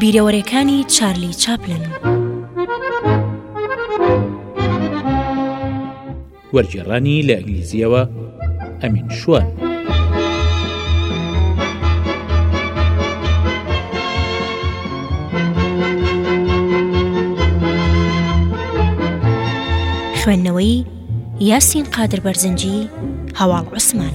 بیرەوەرێکانی چارلی چاپلن. وەرگێڕانی لە ئینگلیزیەوە، ئەمین شوان. خوێندنەوەی یاسین قادر بەرزنجی هەواڵ عوسمان.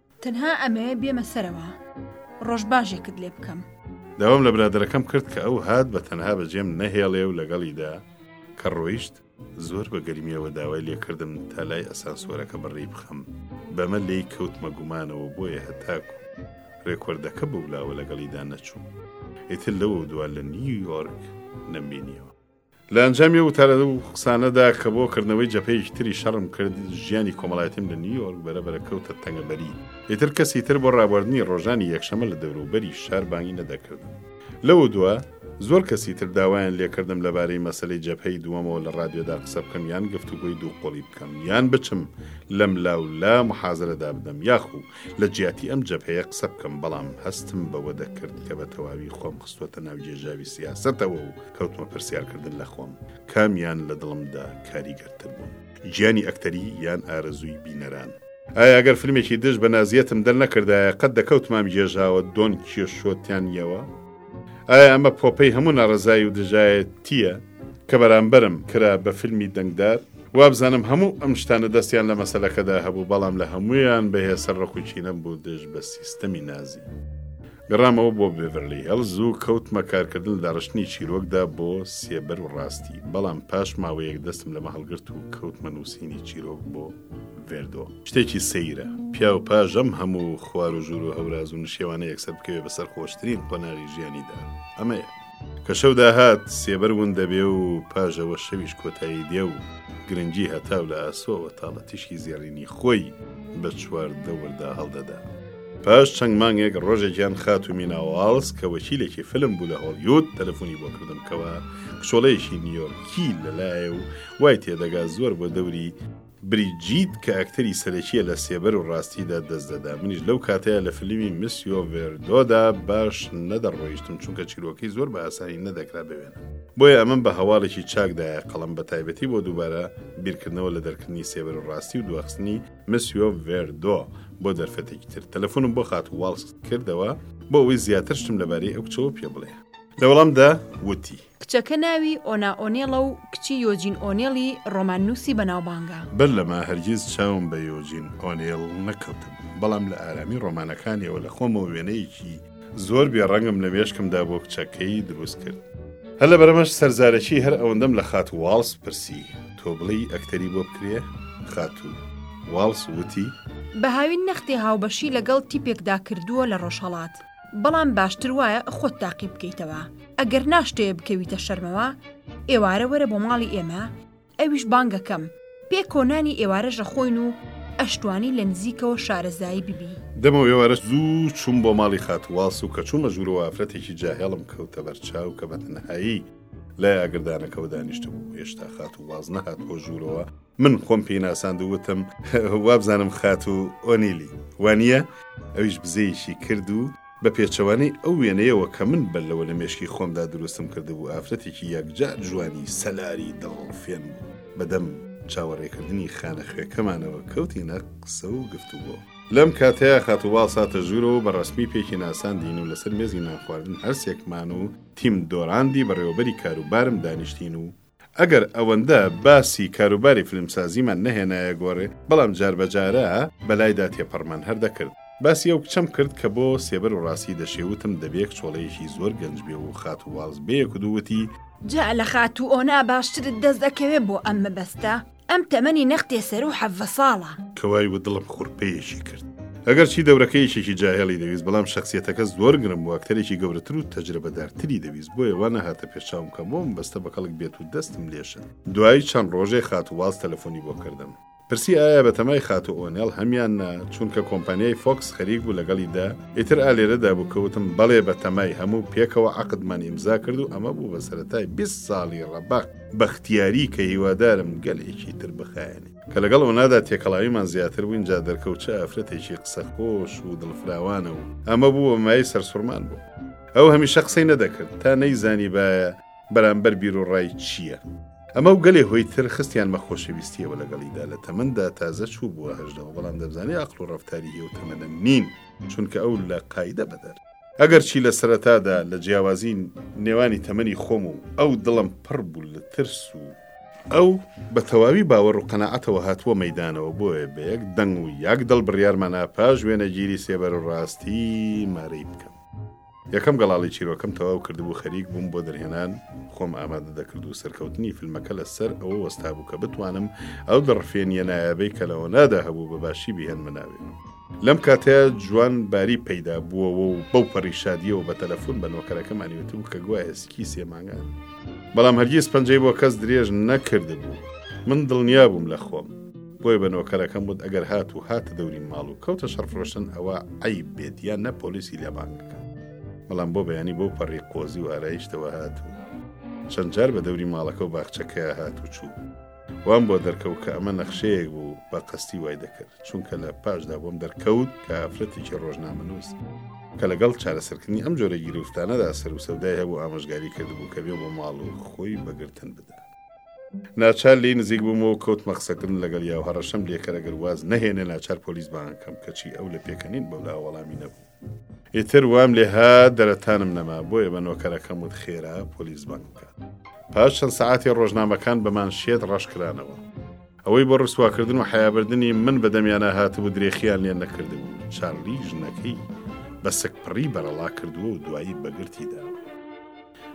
تەنها ئەمەوێ بێمە سەرەوە ڕۆژباژێکت لێ بکەم. داوام لە برادەرەکەم کرد کە ئەو هات بە تەنها بەجێم نەهێڵێ و لەگەڵیدا کە ڕۆیشت زۆر بە گەرمیەوە داوای لێکردم تا لای ئەسانسۆرەکە بەڕێی بخەم بەمە لێی کەوتمە گومانەوە بۆیە هەتاکو ڕێکۆردەکە بەولاوە لەگەڵیدا نەچوو ئیتر لەوە دووە لە نیویۆرک نەمبینیەوە. لە ئەنجامی ئەو وتارە و قسانەدا کە بۆ کردنەوەی جەپەیەکی تری شەڕم کرد ژیانی کۆمەڵایەتیم لە نیویۆرک بەرە بەرە کەوتە تەنگەبەری ئیتر کەسی تر بۆ ڕابواردنی ڕۆژانی یەکشەمە لە دەوروبەری شار بانگی نەدەکردم لەوە دووە زۆر کەسی تر داوایان لێکردم لەبارەی مەسلەی جەپەی دووەمەوە لە ڕادیۆدا قسە بکەم یان گفتوگۆی دوو قۆڵی بکەم یان بچم لەم لاو لا محازرەدا بدەم یاخو لە جیاتی ئەم جەپەیە قسە بکەم بەڵام هەستم بەوە دەکرد کە بە تەواوی خۆم خستوەتە ناوگێژاوی سیاسەتەوە و کەوتمە پرسیار کردن لە خۆم کامیان لە دڵمدا کاریگەرتر بوون؟ گیانی ئەکتەری یان ئارەزووی بینەران؟ ئایا ئەگەر فیلمێکی دژ بە نازیەتم دەرنەکردایە قەت دەکەوتمام گێژاوە دۆن کیشۆتیانیەوە؟ ئایا ئەمە پۆپەی هەموو ناڕەزایی و دژایەتییە کە بەرامبەرم کرا بە فیلمی دەنگدار؟ وابزانم هەموو ئەم شتانە دەستیان لە مەسەلەکەدا هەبوو بەڵام لە هەموویان بەهێزتر ڕق و کینەم بوو دژ بە سیستەمی نازی. گەڕامەوە بۆ بێڤەرلی هێڵز و کەوتمە کارکردن لە داڕشتنی چیرۆکدا بۆ سێبەر و ڕاستی بەڵام پاش ماوەیەک دەستم لەمە هەڵگرت و کەوتمە نووسینی چیرۆک بۆ ڤێردۆ شتێکی سەیرە پیا و پاژەم هەموو خوار و ژوور و هەوراز و نشێوانە یەکسەر بکەوێ بەسەر خۆشترین قۆناغی ژیانیدا ئەمەیە کە شەو داهات سێبەر ون دەبێ و پاژەوە شەویش کۆتایی دێ و گرنگی هەتاو لە ئاسۆوە تاڵە تیشکی زێڕینی خۆی بە چوار دەوردا هەڵدەدا. پاش چەند مانگێک ڕۆژێکیان خاتو میناواڵز کە وەکیلێکی فلم بوو لە هۆڵیود تەلەفۆنی بۆ کردم کەوا کچۆڵەیەکی نیۆرکی لەلایە و وای تێدەگا زۆر بۆ دەوری بریجیت کە ئەکتەری سەرەکیە لە سێبەر و ڕاستیدا دەست دەدا منیش لەو کاتەیا لە فلیمی مسیۆ ڤێردۆدا باش نەدەڕۆیشتم چونکە چیرۆکەی زۆر بە ئاسانی نەدەکرا بوێنم بۆیە ئەمەم بە هەواڵێکی چاک دایە قەڵەم بە تایبەتی بۆ دووبارە بیرکردنەوە لە دەرکردنی سێبەر و ڕاستی و دواخستنی مسیۆ ڤێردۆ بۆ دەرفەتێکی تر تەلەفۆنم بۆ خاتوو واڵس کردەوە بۆ ئەوەی زیاتر شتم لەبارەی ئەو کچەوە پێ بڵێ لە وەڵامدا وتی. کچەکە ناوی ئۆنا ئۆنێڵە و کچی یۆجین ئۆنێڵی ڕۆماننووسی بەناوبانگە. بەر لەمە هەرگیز چاوم بە یۆجین ئۆنێڵ نەکەوتبوو، بەڵام لە ئارامی ڕۆمانەکانییەوە لە خۆمەوە وێنەیەکی زۆر بێڕەنگم لە مێشکمدا بۆ کچەکەی دروست کرد. هەر لەبەرئەمەش سەرزارەکی هەر ئەوەندەم لە خات واڵس پرسی، تۆ بڵێی ئەکتەری بۆ بکرێ؟ خاتوو واڵس وتی. بە هاوین نەختێ هاوبەشی لەگەڵ تیپێکدا کردووە لە ڕۆژهەڵات. بەڵام باشتر وایە خۆت تاقی بکەیتەوە ئەگەر ناشتەیە بکەویتە شەرمەوە ئێوارە وەرە بۆ ماڵی ئێمە ئەویش بانگەکەم پێ کۆنانی ئێوارەژە خۆین و ئەشتوانی لە نزیکەوە شارەزایی ببی دەمە ئێوارە زوو چووم بۆ ماڵی خاتوواس و کە چوومە ژوورەوە ئافرەتێکی جاهێڵم کەوتە بەرچاو کە بەتەنهایی لای ئاگردانەکەەوە دانیشتبوو هێشتا خات و واز نەهات بۆ ژوورەوە من خۆم پێی ناساند و وتم وابزانم خات و ئۆنیلی وانە ئەویش بزەیەکی کرد و بە پێچەوانەی ئەو وێنەیەوە کە من بەر لەوە لە مێشکی خۆمدا دروستم کردبوو ئافرەتێکی یەکجار جوانی سەلاری دڵڕفێن بوو بەدەم چاوەڕێکردنی خانە خوێکەمانەوە کەوتینە قسە و گفتوگۆ لەم کاتەیە خاتوواڵ ساتە ژوورەوە بە ڕسمی پێکی ناساندین و لەسەر مێزی نانخواردن هەرسێکمان و تیم دۆراندی بەڕێوەبەری کاروبارم دانیشتین و ئەگەر ئەوەندە باسی کاروباری فیلمسازیمان نەهێنایە گۆڕێ، بەڵام جاربەجارە بەلایدا تێپەڕمان هەر دەکرد. باسی ئەو کچەم کرد کە بۆ سێبەر و ڕاستی دەشێ، وتم دەبێ کچۆڵەیەکی زۆر گەنج بێ و خاتوو واڵز بێ یەک و دوو وتی، جا لە خاتوو ئۆنا باشترت دەست ئەکەوێ بۆ ئەم مەبەستە. ئەم تەمەنی نەختێ سەرو حەڤە ساڵە. کە وای وت دڵم خورپەیەکی کرد. ئەگەرچی دەورەکە یەکێکی جاهێڵی دەویست بەڵام شەخسیەتەکە زۆر گرنگ بوو ئەکتەرێکی گەورەتر و تەجرەبەدار تری دەویست بۆیە وا نەهاتە پێش چاوم کە بۆم بەستە بە کەڵک بێت و دەستم لێ شت دوای چەند ڕۆژێ خاتوو واڵز تەلەفۆنی بۆ کردم پرسی ئایا بەتەمای خاتوو ئۆنێڵ هەم یان نا چونکە کۆمپانیای فۆکس خەریک بوو لەگەڵی دا ئیتر ئالێرەدا بوو کەوتم بەڵێ بەتەمای هەموو پێکەوە عەقدمان ئیمزا کرد و ئەمە بوو بە سەرەتای بیست ساڵی ڕەبەق بەختیاری کە هیوادارم گەلێکی تر بخایەنێ کە لەگەڵ ئەونادا تێکەڵاویمان زیاتر بووین جا دەرکەوتچە ئافرەتێکی قسە خۆش و دڵفراوانە و ئەمە بوو ئەمای سەرسوڕمان بوو ئەو هەمیشە قسەی نەدەکرد تا نەیزانی باە بەرامبەر بیر و ڕای چییە ئەمە و گەلێ هۆی تر خستیان مە خۆشەویستیەوە لەگەڵیدا لە تەمەندا تازە چوو بووە هەژدەوە بەڵام دەبزانانی ئەقل و ڕفتاری هێو تەمەەن نین چونکە ئەو لە قاعدە بەدەر ئەگەرچی لە سەرەتادا لە جیاوازی نێوانی تەمەنی خۆم و ئەو دڵم پڕ بوو لە ترس و ئەو بە تەواوی باوەڕ و قەنەعەتەوە هاتووە مەیدانەوە بۆیە بە یەک دەنگ و یەک دڵ بڕیارمانە پاش وێنەگیری سێبەر و ڕاستی مارەی بکەم. یەکەم گەڵاڵی چیرۆکەم تەواو کردبوو خەریک بووم بۆ دەرهێنان خۆم ئامادە دەکرد و سەرکەوتنی فیلمەکە لە سەر ئەوە وەستابوو کە بتوانم ئەو دڕفێنیە نایابەی کە لەوەنادا هەبوو بە باشی بیهێنمە ناوێ. لەم کاتەیە جوان باری پەیدا بووەوە و بەو پەڕی شادیەوە بە تەلەفۆن بە نۆکەرەکەمانی وتبوو کە گوایە سکی سێمانگە بەڵام هەرگیز پەنجەی بۆ کەس درێژ نەکرد بوو من دڵنیا بووم لە خۆم بۆیە بە نۆکەرەکەم وت ئەگەر هات و هاتە دەوری ماڵ و کەوتە شەڕفرۆشتن ئەوە عیب بێت یان نە پۆلیسی لێبانگەکە بەڵام بۆ بەیانی بۆ پەڕی قۆزی و ئارایشتەوە هاتوو چەند جار بە دەوری ماڵەکە و باخچەکەی هات و چوو وام بۆ دەرکەوت کە ئەمە نەخشەیەک بوو بە قەستی وای دەکرد چونکە لە پاشدا بۆم دەرکەوت کە ئافرەتێکی ڕۆژنامەنووس کە لەگەڵ چارەسەرکردنی ئەم جۆرە گیرفتانەدا سەر و سەودای هەبوو ئامۆژگاری کردبوو کە بێ بۆ ماڵ و خۆی بەگرتن بدا. ناچار لی نزیک بووم و کەوت مەقسەکردن لەگەڵ یاو هەڕەشەم لێکەرەگەر واز نەهێنێ ناچار پۆلیس بانکەم کەچی ئەو لە پێکەنین بەولا وەڵامی نەبوو. ئیتر وام لێ هات دەرەتانم نەما بۆیە بە نۆکەرەکەم وت خێرا پۆلیس بانگ بکات پاش چەند سەعاتی ڕۆژنامەکان بەمان شێت ڕەشکرانەوە ئەوەی بۆ ڕسواکردن و حیابردنی من بەدەمیانە هاتبوو درێخیان لێن نەکردبوو چارلی ژنەکەی بە سکپڕی بەرەڵا کردووە و دوایی بەگرتیدا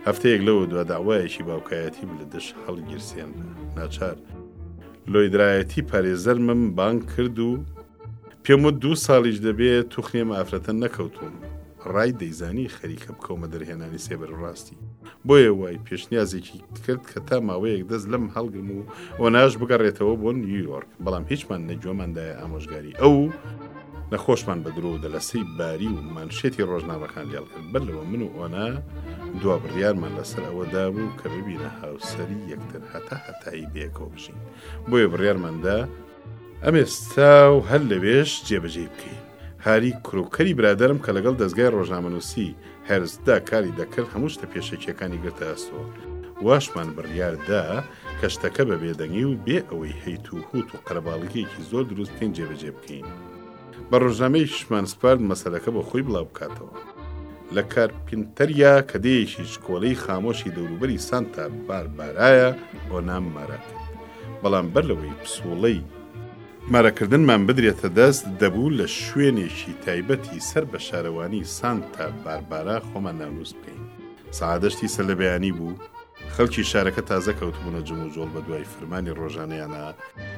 هەفتەیەک لەوە دو داوایەکی باوکایەتی لە دش هەڵگیرسێن ناچار لۆیدرایەتی پارێزەرمم بانگ کرد و پێم وت دوو ساڵیش دەبێ توخنێم ئافرەتە نەکەوتوم ڕای دەیزانی خەریکە بکەومە دەرهێنانی سێبەر ڕاستی بۆیە وای پێشنیازێکی کرد کە تا ماوەیەک دەست لەم هەڵگرم و ئۆناش بگەڕێتەوە بۆ نیویۆرک بەڵام هیچمان نەگوێماندایە ئامۆژگاری ئەو نەخۆشمان بە درۆ و دەلەسەی باری و مانشێتی ڕۆژنامەکان لێڵکرد بەر لەوە من و ئۆنا دوا بڕیارمان لەسەر ئەوەدا بوو کە ببینە هاوسەری یەکتر هەتا هەتایی بێکەوە بژین بۆیە بڕیارماندا ئەم ئێستا و هەر لەوێش جێبەجێی بکەین هاری کرۆکەری برادرم کە لەگەڵ دەستگای ڕۆژنامەنووسی هەرزدا کاری دەکرد هەموو شتە پێشەکیەکانی گرتە ئەستۆ واشمان بڕیاردا کە شتەکە بە بێدەنگی و بێ ئەوەی هەیت و هوت و قەرەباڵگیەکی زۆر دروست بکەین جێبەجێ بکەین. بە ڕۆژنامەیەکیشمان سپارد مەسەلەکە بۆ خۆی بڵاو بکاتەوە. لە کارپینتەریا کە دێیەکی شکۆلەی خامۆشی دەوروبەری سانتا باربارایە بۆ نام مارە کرد. بەڵام بەر لەوەی پسووڵەی. مارەکردنمان بدرێتە دەست، دەبوو لە شوێنێکی تایبەتی سەر بە شارەوانی سانتا باربارا خۆمان ناونووس بکەین. سەعادەشتی سەرلەبەیانی بوو. خەڵکی شارەکە تازە کەوتبوونە جموجۆڵ بە دوای فرمانی ڕۆژانەیانە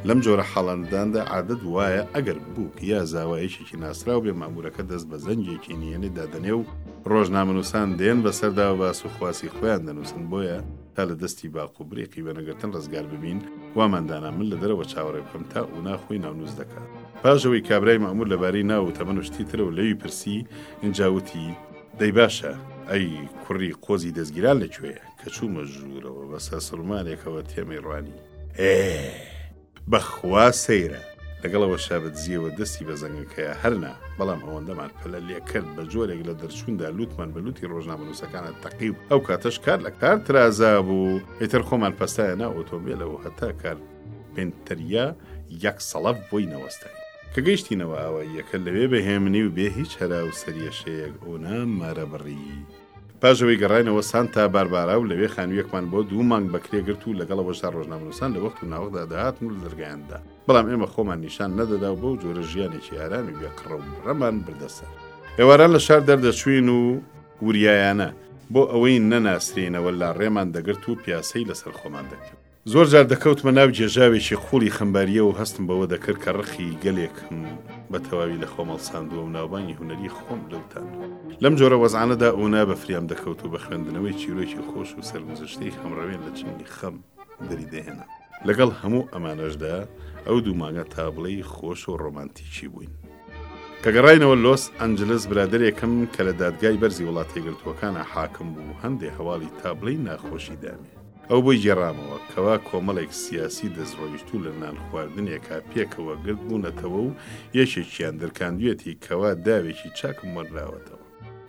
لەم جۆرە حاڵنداندا عادەت وایە ئەگەر بووک یا زاوایەکێکی ناسراو بێ مامورەکە دەست بە زەنگێکی نیەنێ دادەنێ و ڕۆژنامەنووسان دێن بەسەردا و باس و خواسی خۆیان دەنووسن بۆیە تا لە دەستی باق و برێقی وێنەگرتن ڕزگار ببین واماندانا من لە دەرەوە چاوەڕێ بکەم تا ئونا خۆی ناونووس دەکات پاشەوەی کابرای مامور لەبارەی ناو و تەمەن و شتی ترە و لەوی پرسی ئینجاوتی دەی باشە ئەی کوڕی قۆزی دەستگیران لەکوێ کە چوومە ژوورەوە بەسە سلمانێکەوە تێمەی ڕوانی ئێ بەخوا سەیرە لەگەڵەوە شابەت زیەوە دەستی بە زەنگەکەیە هەرنا بەڵام ئەوەندەمان پەلە لێکرد بە جۆرێک لە دەرچووندا لوتمان بە لوتی ڕۆژنامەنووسەکانە تەقی و ئەو کاتەش کار لە کار ترازا بوو ئیتر خۆمان پستایە نا ئۆتۆمبیلەوە هەتا کار پێنتەریە یەک سەڵەف بۆی نەوەستای کە گەیشتینەوە ئەوە یەکە لەوێ بەهێمنی و بێ هیچ هەرا و سەریەشەیەک ئۆنا مارە بڕی. پاژەوەی گەڕینەوە سانتا باربارا و لەوێ خانوویەکمان بۆ دوو مانگ بەکرێ گرت و لەگەڵەوەشدا ڕۆژنامەنووسان لە وەخت و ناوەخدا داهاتن و لە دەرگایاندا بەڵام ئێمە خۆمان نیشان نەدەدا و بەو جۆرە ژیانێکی ئارامی بێ قڕە و ڕەمان بردەسە ئێواران لە شار دەردەچوین و وریایانە بۆ ئەوەی نەناسرێنەوە لا ڕێمان دەگرت و پیاسەی لەسەر خۆمان دەکرد زۆر جار دەکەوتمە ناو گێژاوێکی قووڵی خەمبارییەوە و هەستم بەوە دەکرد کە ڕقی گەلێکم بە تەواوی لە خۆم هەڵساندووە و ناوبانگی هونەری خۆم لەوتان. لەم جۆرە وەزعانەدا ئونا بە فریام دەکەوت و بە خوێندنەوەی چیرۆکی خۆش و سەرگوزشتەی خەمڕەوێن لە چنگی خەم دەری دەهێنا. لەگەڵ هەموو ئەمانەشدا ئەو دوو مانگە تا بڵێی خۆش و ڕۆمانتیکی بووین. کە گەڕاینەوە لۆس ئەنجلس برادێکم کە لە دادگای بەرزی وڵاتە یەکگرتووەکانە حاکم بوو هەندێ هەواڵی تا بڵێی ناخۆشی دامێ. ئەو بۆی گێڕامەوە کەوا کۆمەڵێک سیاسی دەستڕۆیشتوو لە نانخواردنێکا پێکەوە گرد بوونەتەوە و یەکێکیان درکاندوێتی کەوا داوێکی چاکم وەرناوەتەوە.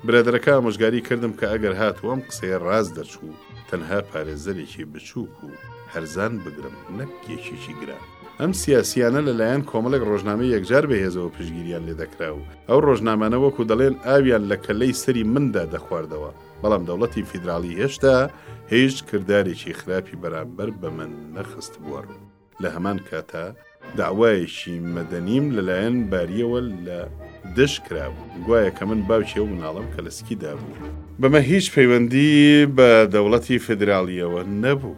برادەرەکە ئامۆژگاری کردم کە ئەگەر هاتوو ئەم قسەیە ڕاست دەرچوو تەنها پارێزەرێکی بچووک و هەرزان بگرم نەک یەکێکی گران. ئەم سیاسیانە لە لایەن کۆمەڵێک ڕۆژنامەی یەکجار بەهێزەوە پشگیریان لێدەکرا و ئەو ڕۆژنامانە وەکو دەڵێن ئاویان لە کەللەی سەری مندا دەخواردەوە. بەڵام دەوڵەتی فیدراڵی هێشتا هیچ کردارێکی خراپی بەرامبەر بە من نەخست بووە ڕوو لە هەمان کاتە داوایەکی مەدەنیم لەلایەن باریەوە لە دش کرابوو گوایە کە من باوکی و مناڵم کە لە سکی دابوو بەمە هیچ پەیوەندی بە دەوڵەتی فدراالیەوە نەبوو.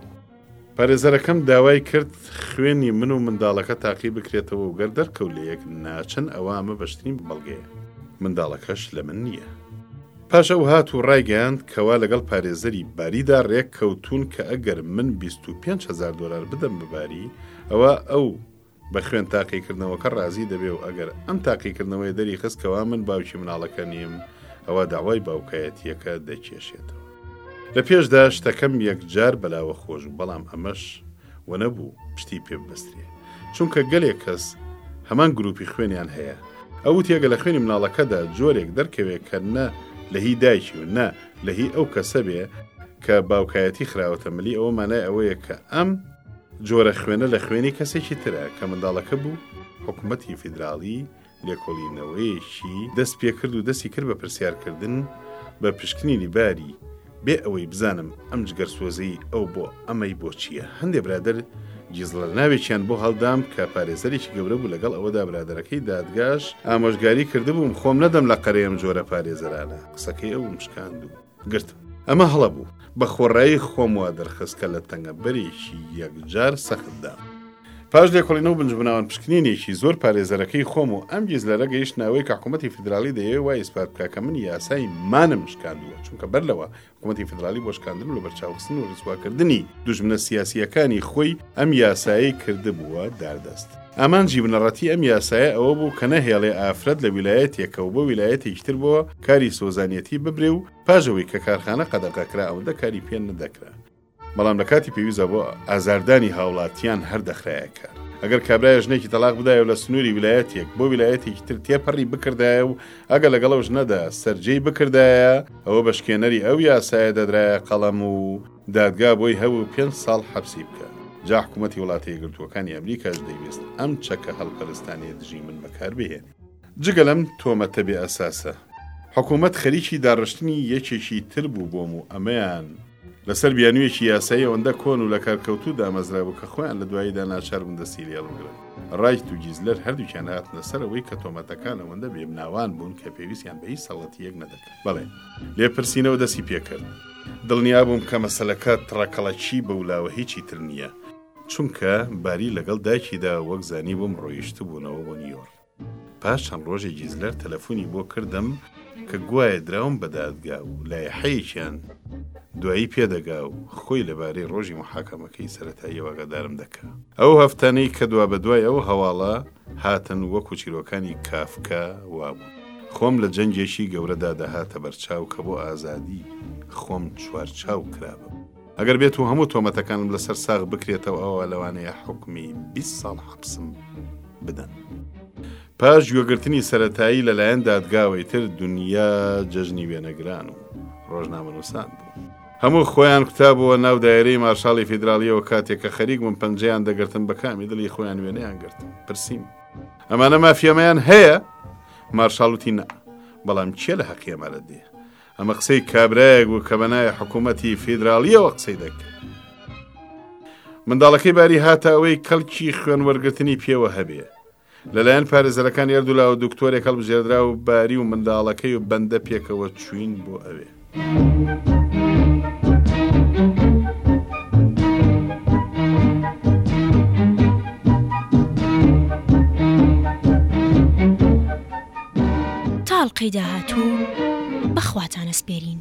پارێزەرەکەم داوای کرد خوێنی من و منداڵەکە تاقی بکرێتەوە و گەر دەرکەوت لە یەک ناچن ئەوە ئەمە بەشترین بەڵگەیە. منداڵەکەش لە من نییە. پاش ئەو هات و ڕایگەیاند کەوا لەگەڵ پارێزەری باریدا ڕێک کەوتوون کە ئەگەر من بیست و پێنج هەزار دۆلار بدەم بە باری ئەوا ئەو بە خوێن تاقیکردنەوەکە ڕازی دەبێ و ئەگەر ئەم تاقیکردنەوەی دەری خست کەوا من باوکی مناڵەکە نیم ئەوا داوای باوکایەتییەکە دەکێشێتەوە. لە پێشدا شتەکەم یەکجار بەلاوە خۆش بوو بەڵام ئەمەش وەنەبوو پشتی پێ ببەسترێ چونکە گەلێک کەس هەمان گروپی خوێنیان هەیە ئەو وتی ئەگەر لە خوێنی مناڵەکەدا جۆرێک دەرکەوێ کە نە لە هی دایکی و نە لە هی ئەو کەسە بێ کە باوکایەتی خراوەتە ملی ئەوە مانای ئەوەیە کە ئەم جۆرە خوێنە لە خوێنی کەسێکی ترە کە منداڵەکە بوو حکوومەتی فیدراالی لێکۆڵینەوەیەکی دەست پێکرد و دەستی کرد بە پرسیارکردن بە پشکنینی باری بێ ئەوەی بزانم ئەم جگەر سۆزەی ئەو بۆ ئەمەی بۆ چییە هەندێ برادر جیزڵە ناوێکیان بۆ هەڵدام کە پارێزەرێکی گەورە بوو لەگەڵ ئەوەدا برادەرەکەی دادگاش ئامۆژگاری کردبووم خۆم نەدەم لە قەرەیەم جۆرە پارێزەرانە قسەکەی ئەوم شکاندوو گرت. ئەمە هەڵە بوو. بە خۆڕایی خۆم وا دەرخست کە لە تەنگەبەرێکی یەکجار سەختدام. پاش لێکۆڵینەوە و بنجبناوان پشکنینێکی زۆر پارێزەرەکەی خۆم و ئەم گیزلەرە گەیشتنە ئەوەی کە حکوومەتی فیدراڵی دەیەوێت وای ئیسپات بکات کە من یاسای مانم شکاندووە چونکە بەر لەوە حکوومەتی فیدراڵی بۆ شکاندن و لەبەرچاوخستن و ڕیسواکردنی دوژمنە سیاسییەکانی خۆی ئەم یاسایەی کردبووە داردەست. ئامانجی بنەڕەتی ئەم یاسایە ئەوە بوو کە نەهێڵێ ئافرەت لە ویلایەتێکەوە بۆ ویلایەتێکی تر بۆ کاری سۆزانیەتی ببرێ و پاش ئەوەی کە کارخانە قەدەغە کرا ئەوەندە کاری پێ نەدەکرا. بەڵام لە کاتی پێویستدا بۆ ئازاردانی هاوڵاتیان هەر دەخرایە کار. ئەگەر کابرایە ژنێکی تەلاق بدایە و لە سنووری ویلایەتێک بۆ ویلایەتێکی تر تێپەڕی بکردایە و ئەگەر لەگەڵ ئەو ژنەدا سەرجێی بکردایە ئەوە بە شکێنەری ئەو یاسایە دەدرایە قەڵەم و دادگا بۆی هەبوو پێنج ساڵ حەپسی بکا. جا حکومەتی وڵاتە یەکگرتووەکانی ئەمریکاش دەیویست ئەم چەکە هەلپەرستانەیە دژی من بەکار بهێنێ. جگە لەم تۆمەتە بێ ئەساسە، حکومەت خەریکی داڕشتنی یەکێکی تر بوو بۆم و ئەمەیان لەسەر بیانوویەکی یاسایی ئەوەندە کۆن و لەکارکەوتوو دامەزرابوو کە خۆیان لە دواییدا ناچار بوون دەستی لێ هەڵبگرن. رایت و گیزلەر هەردووکیان هاتنە سەر ئەوەی کە تۆمەتەکان ئەوەندە بێ بناوان بوون کە پێویستیان بە هیچ سەڵتییەک نەدەکرد. بەڵێ. لێپرسینەوە دەستی پێکرد. دڵنیابووم کە مەسەلەکە تڕەکەڵەکی بەولا و هیچی تر نییە. چونکە باری لەگەڵ دایکیدا وەک زانیبووم ڕۆیشتبوونەوە بۆ نیویۆڕک. پاش چەند ڕۆژێک گیزلەر تەلەفونی بۆ کردم کە گوایە دراوم بە دادگا و لایحەیەکیان دوایی پێدەگا و خۆی لەبارەی ڕۆژی موحاکەمەکەی سەرەتاییەوە ئاگادارم دەکا. ئەو هەفتانەی کە دوابەدوای ئەو هەواڵە هاتن وەکو چیرۆکانی کافکا وابوون. خۆم لە جەنگێکی گەورەدا دەهاتە بەرچاو کە بۆ ئازادی خۆم چوارچاو کرابم. ئەگەر بێت و هەموو تۆمەتەکانم لەسەر ساغ بکرێتەوە ئەوا لەوانەیە حوکمی بیست ساڵ حەپسم بدەن. پاش گوێگرتنی سەرەتایی لە لایەن دادگاوەی تر دونیا جەژنی وێنەگران و ڕۆژنامەنووسان بوو. هەموو خۆیان کوتابووە ناو دایرەی مارشاڵی فیدراڵیەوە کاتێک کە خەریک بوون پەنجەیان دەگرتن بە کامی دڵی خۆیان وێنەیان گرت پرسیم ئەمانە مافیەمەیان هەیە مارشاڵوتی نە بەڵام چێ لە حەقی ئەمەرە دێ ئەمە قسەی کابراەک بوو کە بەنایە حکوومەتی فیدراڵیەوە قسەی دەکرد منداڵەکەی باری هاتە ئەوەی کەلکی خوێن وەرگرتنی پێوە هەبێ لەلایەن پارێزەرەکانی هەردوو لاوە دکتۆرێک هەڵبژێردرا و باری و منداڵەکەی و بەندە پێکەوە چوین بۆ ئەوێ. تاڵقەی داهاتوو بەخواتانە سپێرین.